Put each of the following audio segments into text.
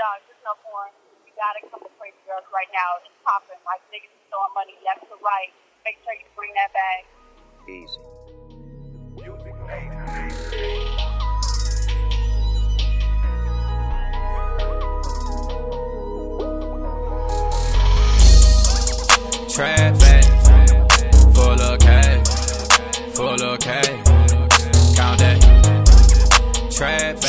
dog, there's no porn. You gotta come to Crazy Girls right now. It's popping. Like niggas is throwing money left to right. Make sure you bring that bag. Easy. Trap back, full of cash, full of cash. Count that. Trap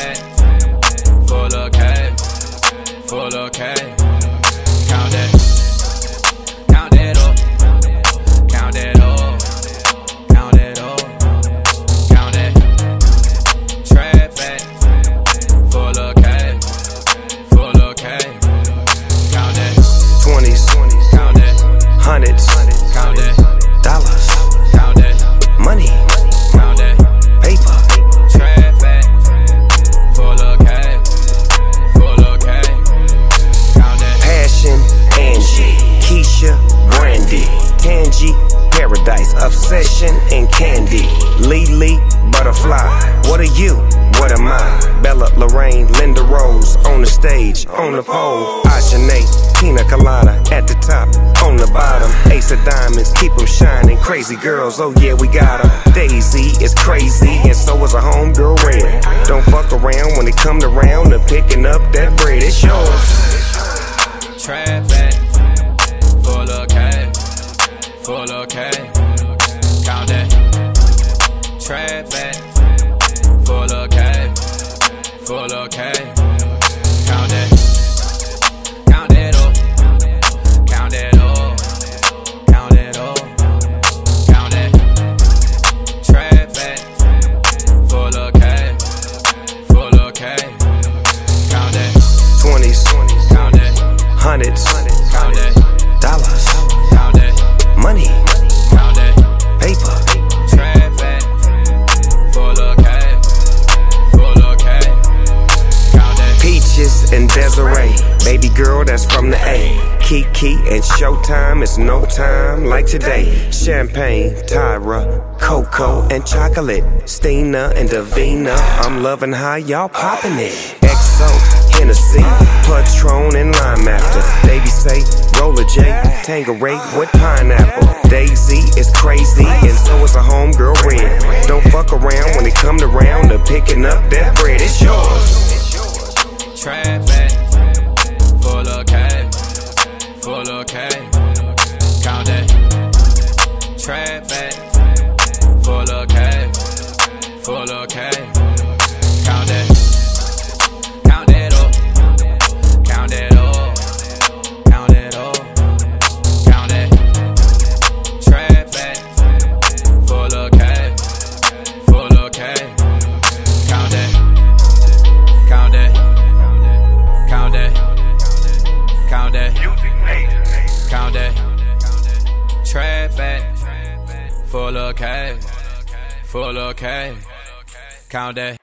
Obsession, and Candy. Lily, Butterfly. What are you? What am I? Bella, Lorraine, Linda Rose. On the stage, on the pole. Ajane, Tina Colada. At the top, on the bottom. Ace of Diamonds, keep them shining. Crazy girls, oh yeah, we got 'em. Daisy is crazy, and so is a homegirl. Don't fuck around when it come to round and picking up that bread. It's yours. Desiree, baby girl that's from the A. Kiki and Showtime, it's no time like today. Champagne, Tyra, Coco and chocolate. Stina and Davina, I'm loving how y'all poppin' it. XO, Hennessy, Patron and Lime After. Baby say, Roller J, Tanqueray with pineapple. Count that. Trap back. Full of cash. Full of cash. Count that.